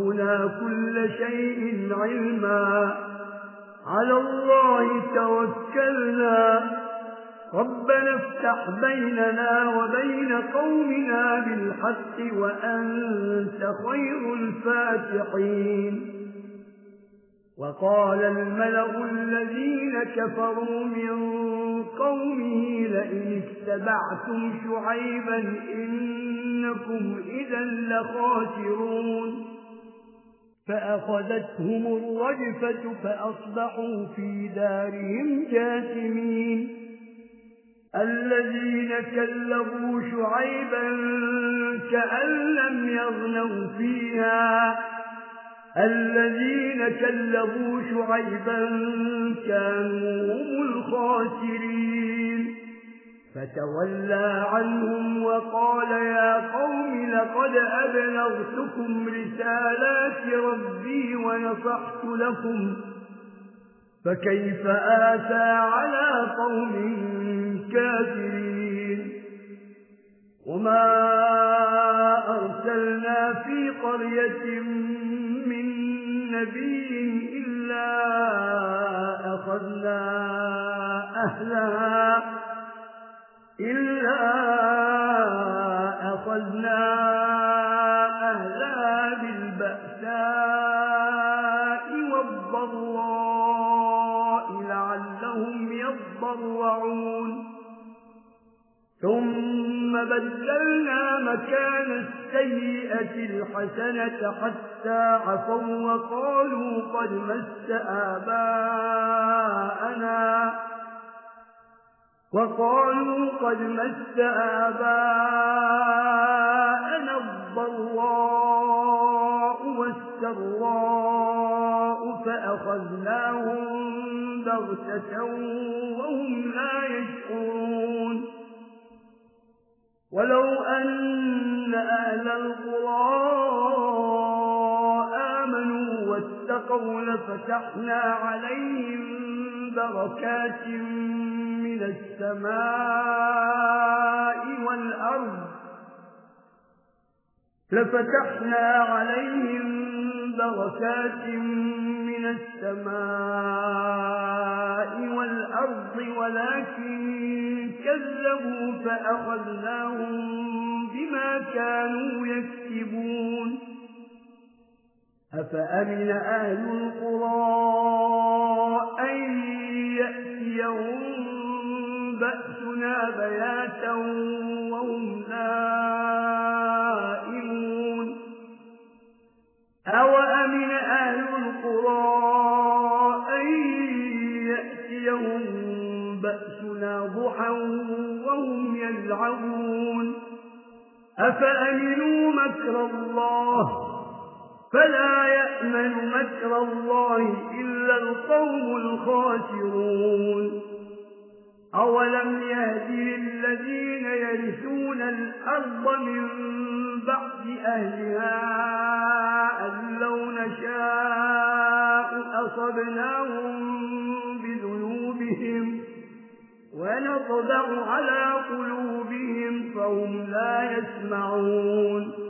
ربنا كل شيء علما على الله توكلنا ربنا افتح بيننا وبين قومنا بالحق وأنت خير الفاتحين وقال الملغ الذين كفروا من قومه لئن اتبعتم شعيبا إنكم إذا لخاترون فأخذتهم الرجفة فأصبحوا في دارهم جاسمين الذين كلبوا شعيبا كأن لم يغنوا فيها. الذين كلبوا شعيبا كانوا هم الخاسرين. فتولى عنهم وقال يا قوم لقد أبلغتكم رسالات ربي ونصحت لكم فكيف آتى على قوم كافرين وما أرسلنا في قرية من نبي إلا أخذنا أهلها إلا أخذنا أهلها بالبأساء والضراء لعلهم يضرعون ثم بدلنا مكان السيئة الحسنة حتى عفوا وقالوا قد مس آباءنا وقالوا قد مس آباءنا الضراء والسراء فأخذناهم بغتة وهم لا يشكرون ولو أن أهل القرآن القول لَفَتَحْنَا عَلَيْهِمْ بَرَكَاتٍ مِنَ السَّمَاءِ وَالْأَرْضِ. لَفَتَحْنَا عَلَيْهِمْ بَرَكَاتٍ مِنَ السَّمَاءِ وَالْأَرْضِ وَلَكِنْ كَذَّبُوا فَأَخَذْنَاهُمْ بِمَا كَانُوا يَكْسِبُونَ. أفأمن أهل القرى أن يأتيهم بأسنا بياتا وهم نائمون أو أمن أهل القرى أن يأتيهم بأسنا ضحا وهم يلعبون أفأمنوا مكر الله فلا يأمن مكر الله إلا القوم الخاسرون. أولم يهدي الذين يرثون الأرض من بعد أهلها أن لو نشاء أصبناهم بذنوبهم ونطبع على قلوبهم فهم لا يسمعون.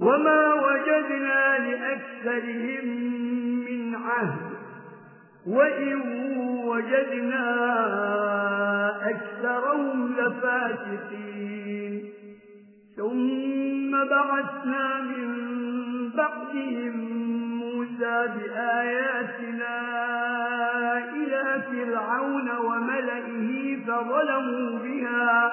وما وجدنا لأكثرهم من عهد وإن وجدنا أكثرهم لفاتقين ثم بعثنا من بعدهم موسى بآياتنا إلى فرعون وملئه فظلموا بها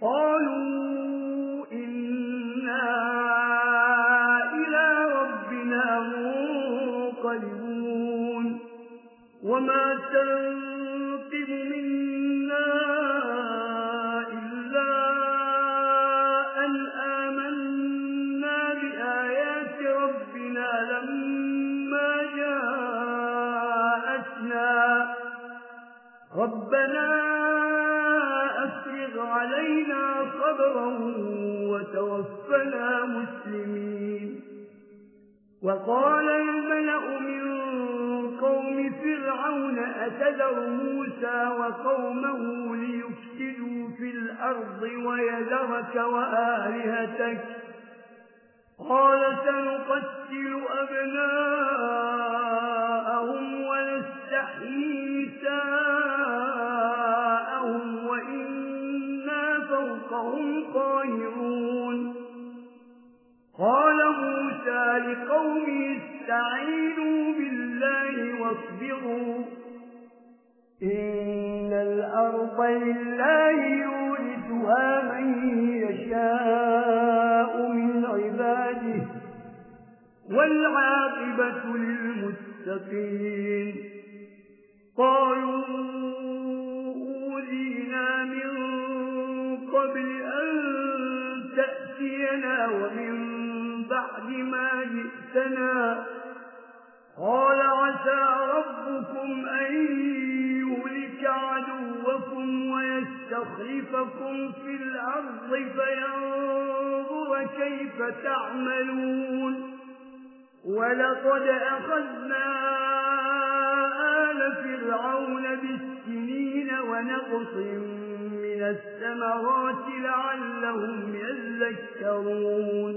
قالوا إنا إلى ربنا منقلبون. وما تنقب منا إلا أن آمنا بآيات ربنا لما جاءتنا. ربنا أفرغ علينا صبرا وتوفنا مسلمين. وقال الملأ من قوم فرعون أتذر موسى وقومه ليفسدوا في الأرض ويذرك وآلهتك؟ قال سنقتل أبنائك قال موسى لقومه استعينوا بالله واصبروا. إن الأرض لله يورثها من يشاء من عباده والعاقبة للمستقين قالوا أولينا من قبل أن تأتينا ومن بعد ما جئتنا قال عسى ربكم أن يهلك عدوكم ويستخلفكم في الأرض فينظر كيف تعملون ولقد أخذنا آل فرعون بالسنين ونقص من السمرات لعلهم يذكرون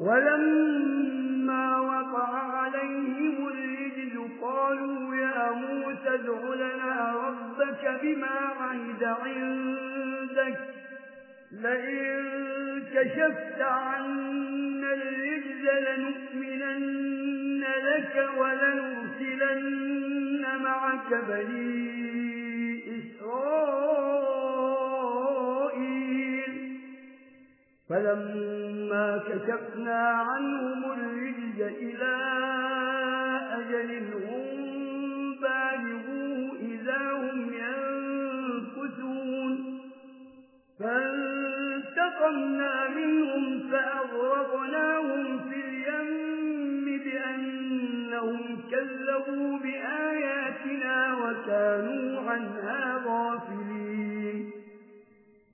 ولما وقع عليهم الرجل قالوا يا موسى ادع لنا ربك بما عهد عندك. لئن كشفت عنا الرجل لنؤمنن لك ولنرسلن معك بني إسرائيل. فلما كشفنا عنهم الرجل إلى أجل هم بالغوه إذا هم يَنكُثُونَ فانتقمنا منهم فأغرقناهم في اليم بأنهم كذبوا بآياتنا وكانوا عنها غافلين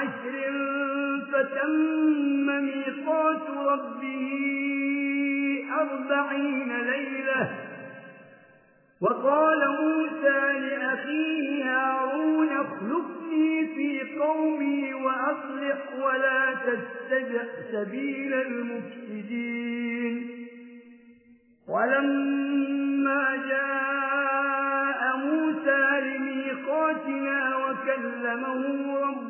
عشر فتم ميقات ربه أربعين ليلة. وقال موسى لأخيه هارون اخلقني في قومي وأصلح ولا تستجأ سبيل المفسدين. ولما جاء موسى لميقاتنا وكلمه ربه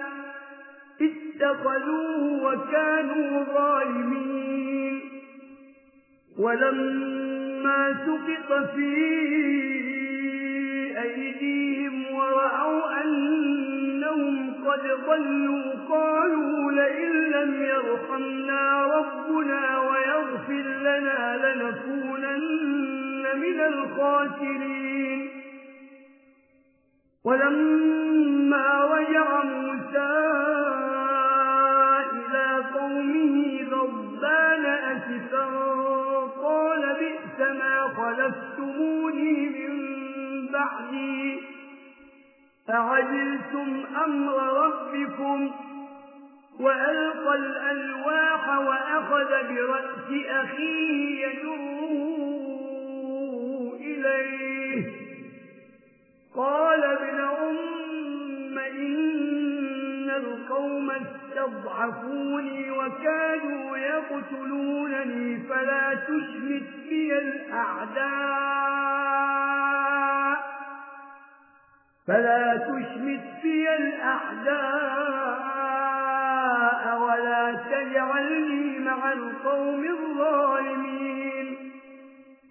اتخذوه وكانوا ظالمين. ولما سقط في أيديهم ورأوا أنهم قد ضلوا قالوا لئن لم يرحمنا ربنا ويغفر لنا لنكونن من الخاسرين. ولما رجع موسى فعجلتم أمر ربكم وألقى الألواح وأخذ برأس أخيه يجره إليه قال ابن أم إن القوم استضعفوني وكانوا يقتلونني فلا تشمت بي الأعداء فلا تشمت في الأعداء ولا تجعلني مع القوم الظالمين.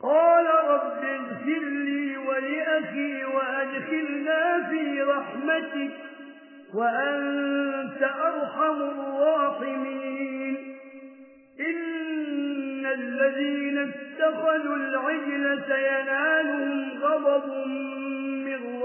قال رب اغفر لي ولأخي وأدخلنا في رحمتك وأنت أرحم الراحمين. إن الذين اتخذوا العجل سينالهم غضب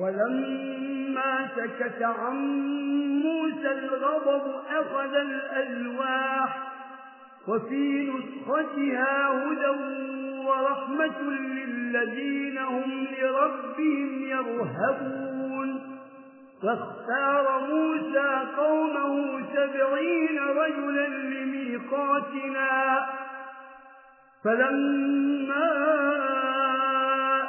ولما سكت عن موسى الغضب أخذ الألواح وفي نسختها هدى ورحمة للذين هم لربهم يرهبون فاختار موسى قومه سبعين رجلا لميقاتنا فلما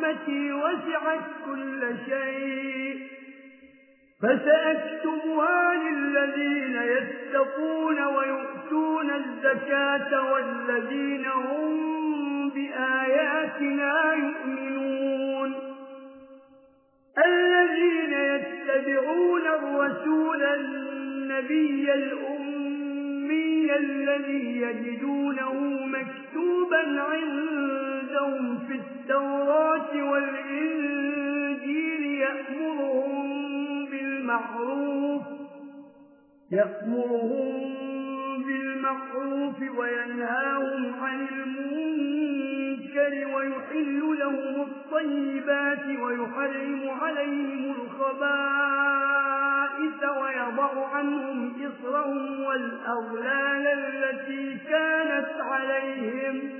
رحمتي وسعت كل شيء. فسأكتبها للذين يتقون ويؤتون الزكاة والذين هم بآياتنا يؤمنون. الذين يتبعون الرسول النبي الأمي الذي يجدونه مكتوبا عندهم في التوراة والإنجيل يأمرهم بالمعروف يأمرهم بالمعروف وينهاهم عن المنكر ويحل لهم الطيبات ويحرم عليهم الخبائث ويضع عنهم إصرهم والأغلال التي كانت عليهم.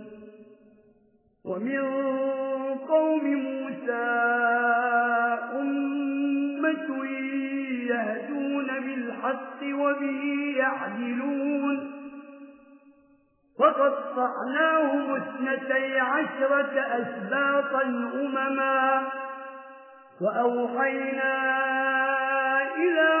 ومن قوم موسى أمة يهدون بالحق وبه يعدلون. وقطعناهم اثنتي عشرة أسباطا أمما وأوحينا إلى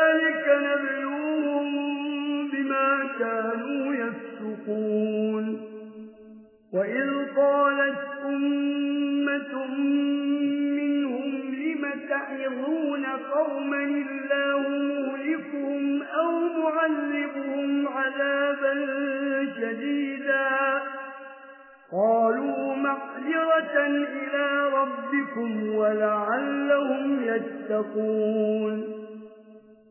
ونبلوهم بما كانوا يفسقون. وإذ قالت أمة منهم لم تعظون قوما الله مهلكهم أو معذبهم عذابا شديدا. قالوا مغفرة إلى ربكم ولعلهم يتقون.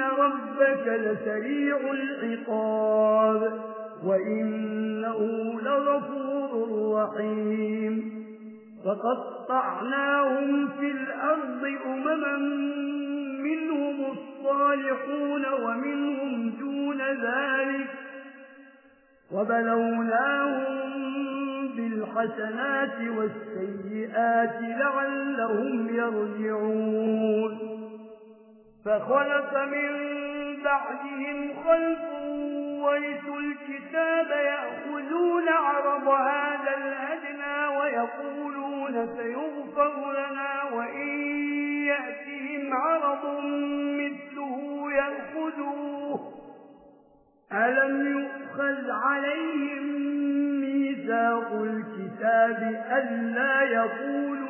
إن ربك لسريع العقاب وإنه لغفور رحيم فقطعناهم في الأرض أمما منهم الصالحون ومنهم دون ذلك وبلوناهم بالحسنات والسيئات لعلهم يرجعون فخلف من بعدهم خلف ورثوا الكتاب يأخذون عرض هذا الأدنى ويقولون سيغفر لنا وإن يأتهم عرض مثله يأخذوه. ألم يؤخذ عليهم ميثاق الكتاب أن لا يقولوا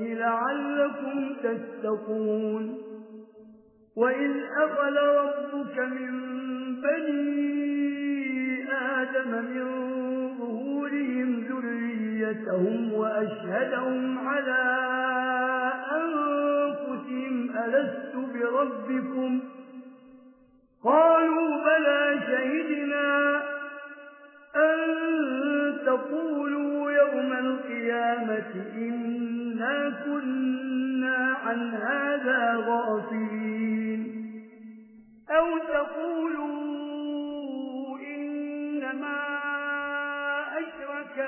لعلكم تتقون. وإذ أغل ربك من بني آدم من ظهورهم ذريتهم وأشهدهم على أنفسهم ألست بربكم؟ قالوا بلى شهدنا أن تقولوا يوم القيامة إن كنا عن هذا غافلين أو تقولوا إنما أشرك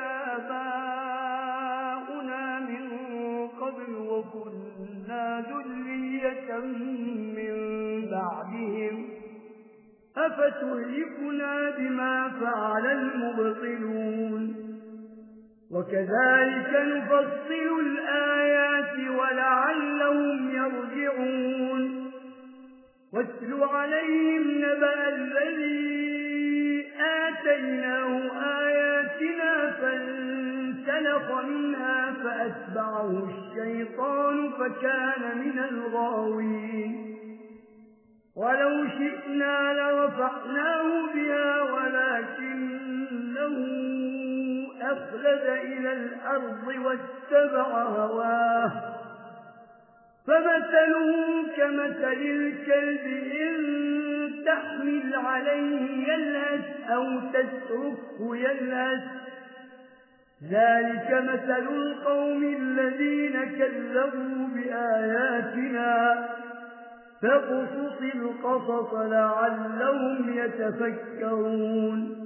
آباؤنا من قبل وكنا ذرية من بعدهم أفتهلكنا بما فعل المبطلون وكذلك نفصل الآيات ولعلهم يرجعون. واتل عليهم نبأ الذي آتيناه آياتنا فانسلق منها فأتبعه الشيطان فكان من الغاوين. ولو شئنا لرفعناه بها ولكنه أخلد إلى الأرض واتبع هواه فمثله كمثل الكلب إن تحمل عليه يلهس أو تتركه يلهس ذلك مثل القوم الذين كذبوا بآياتنا فقصص القصص لعلهم يتفكرون.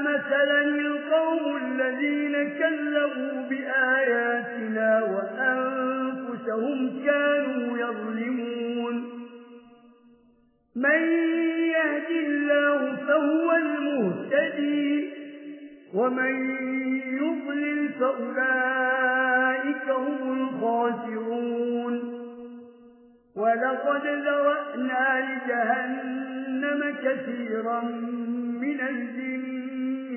مثلا القوم الذين كلبوا بآياتنا وأنفسهم كانوا يظلمون. من يهد الله فهو المهتدي ومن يضلل فأولئك هم الخاسرون. ولقد ذرأنا لجهنم كثيرا من الجن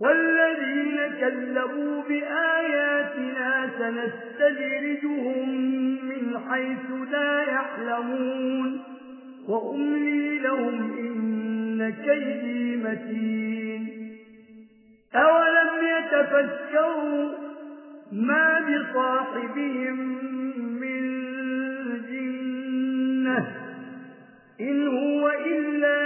والذين كذبوا بآياتنا سنستدرجهم من حيث لا يحلمون وأملي لهم إن كيدي متين أولم يتفكروا ما بصاحبهم من جنة إن هو إلا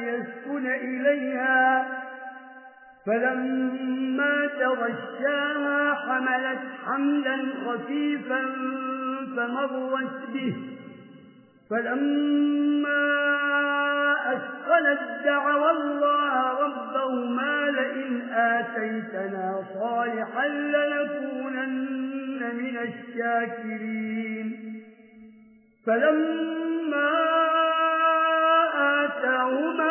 يدعون إليها فلما تغشاها حملت حملا خفيفا فمرت به فلما أسقلت دعوى الله ربهما لئن آتيتنا صالحا لنكونن من الشاكرين فلما آتاهما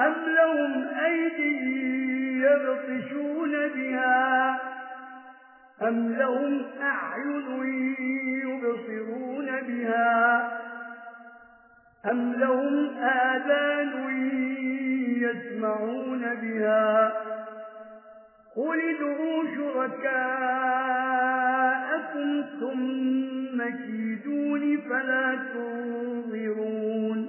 أم لهم أيدي يبطشون بها أم لهم أعين يبصرون بها أم لهم آذان يسمعون بها قل دعوا شركاءكم ثم كيدون فلا تنظرون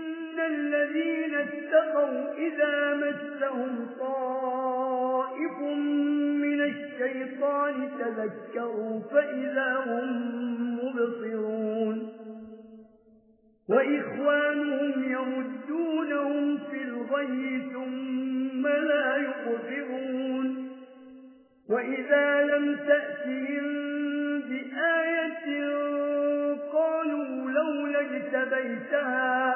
الذين اتقوا إذا مسهم طائف من الشيطان تذكروا فإذا هم مبصرون وإخوانهم يمدونهم في الغي ثم لا يقذرون وإذا لم تأتهم بآية قالوا لولا اجتبيتها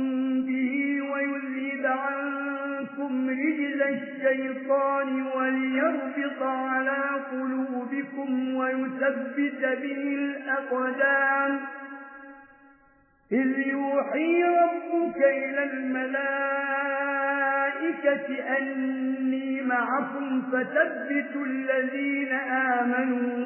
لكم رجل الشيطان وليربط على قلوبكم ويثبت به الأقدام. إذ يوحي ربك إلى الملائكة أني معكم فتبتوا الذين آمنوا.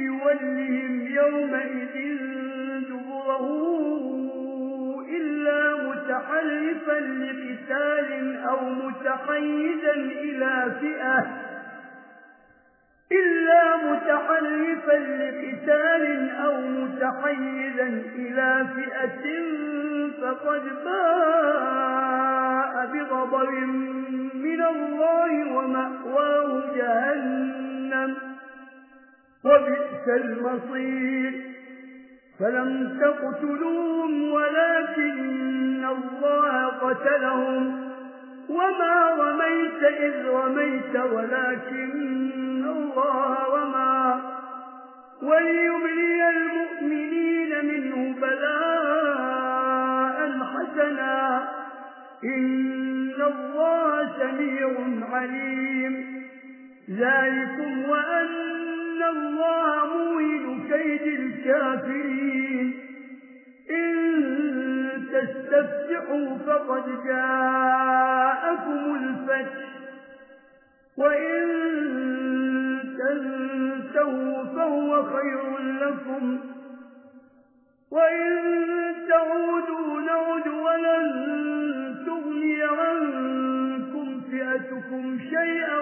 وَلِّهِمْ يَوْمَئِذٍ دُبُرَهُ إِلَّا مُتَحَرِّفًا لِقِتَالٍ أَوْ مُتَحَيِّزًا إِلَى فِئَةٍ إلا متحرفا لقتال أو متحيزا إلى فئة فقد باء بغضب من الله ومأواه جهنم وبئس المصير. فلم تقتلوهم ولكن الله قتلهم. وما رميت إذ رميت ولكن الله وما وليبلي المؤمنين منه بلاء حسنا. إن الله سميع عليم. ذلكم وأن إن الله مويد كيد الكافرين إن تستفتحوا فقد جاءكم الفتح وإن تنتهوا فهو خير لكم وإن تعودوا نعد ولن تغني عنكم فئتكم شيئا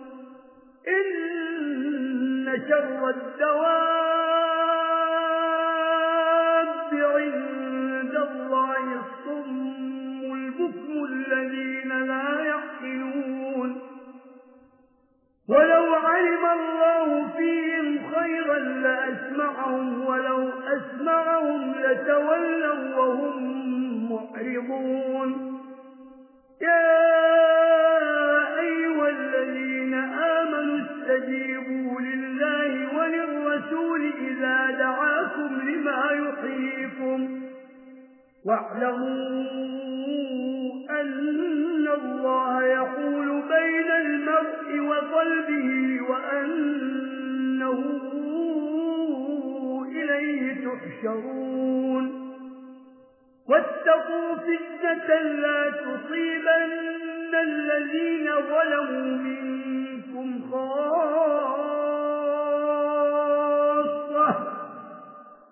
إن شر الدواب عند الله الصم البكم الذين لا يحقلون ولو علم الله فيهم خيرا لأسمعهم ولو أسمعهم لتولوا وهم معرضون. يا دعاكم لما يحييكم واعلموا أن الله يقول بين المرء وقلبه وأنه إليه تحشرون واتقوا فتنة لا تصيبن الذين ظلموا منكم خاص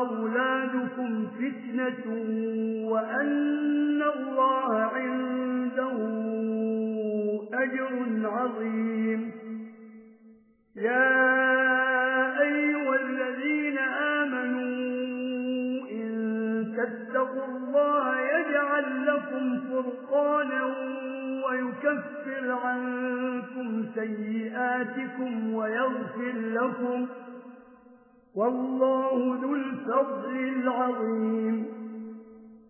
أولادكم فتنة وأن الله عنده أجر عظيم. يا أيها الذين آمنوا إن تتقوا الله يجعل لكم فرقانا ويكفر عنكم سيئاتكم ويغفر لكم ويغفر والله ذو الفضل العظيم.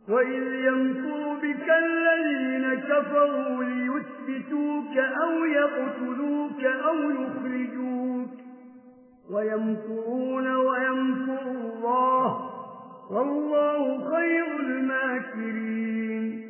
وإذ ينفر بك الذين كفروا ليثبتوك أو يقتلوك أو يخرجوك. ويمكرون ويمكر الله. والله خير الماكرين.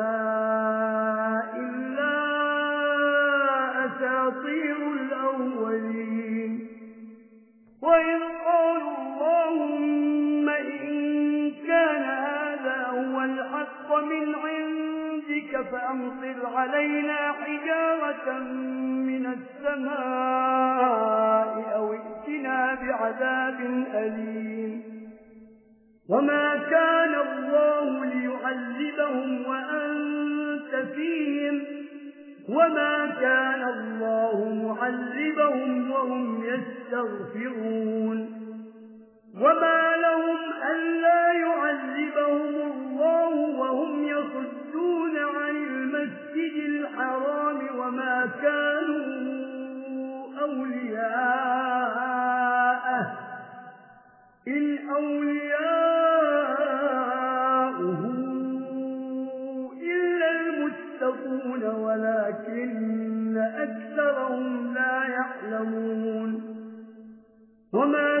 فأمطر علينا حجارة من السماء أو ائتنا بعذاب أليم. وما كان الله ليعذبهم وأنت فيهم. وما كان الله معذبهم وهم يستغفرون. وما لهم ألا يعذبهم الله وهم يصدون عن المسجد الحرام وما كانوا أولياءه. إن أولياؤه إلا المتقون ولكن أكثرهم لا يعلمون. وما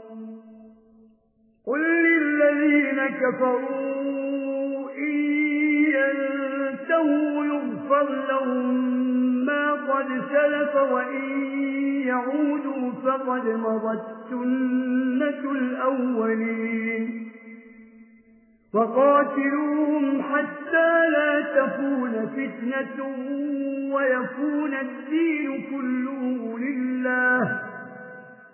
قل للذين كفروا إن ينتهوا يغفر لهم ما قد سلف وإن يعودوا فقد مضت سنة الأولين فقاتلوهم حتى لا تكون فتنة ويكون الدين كله لله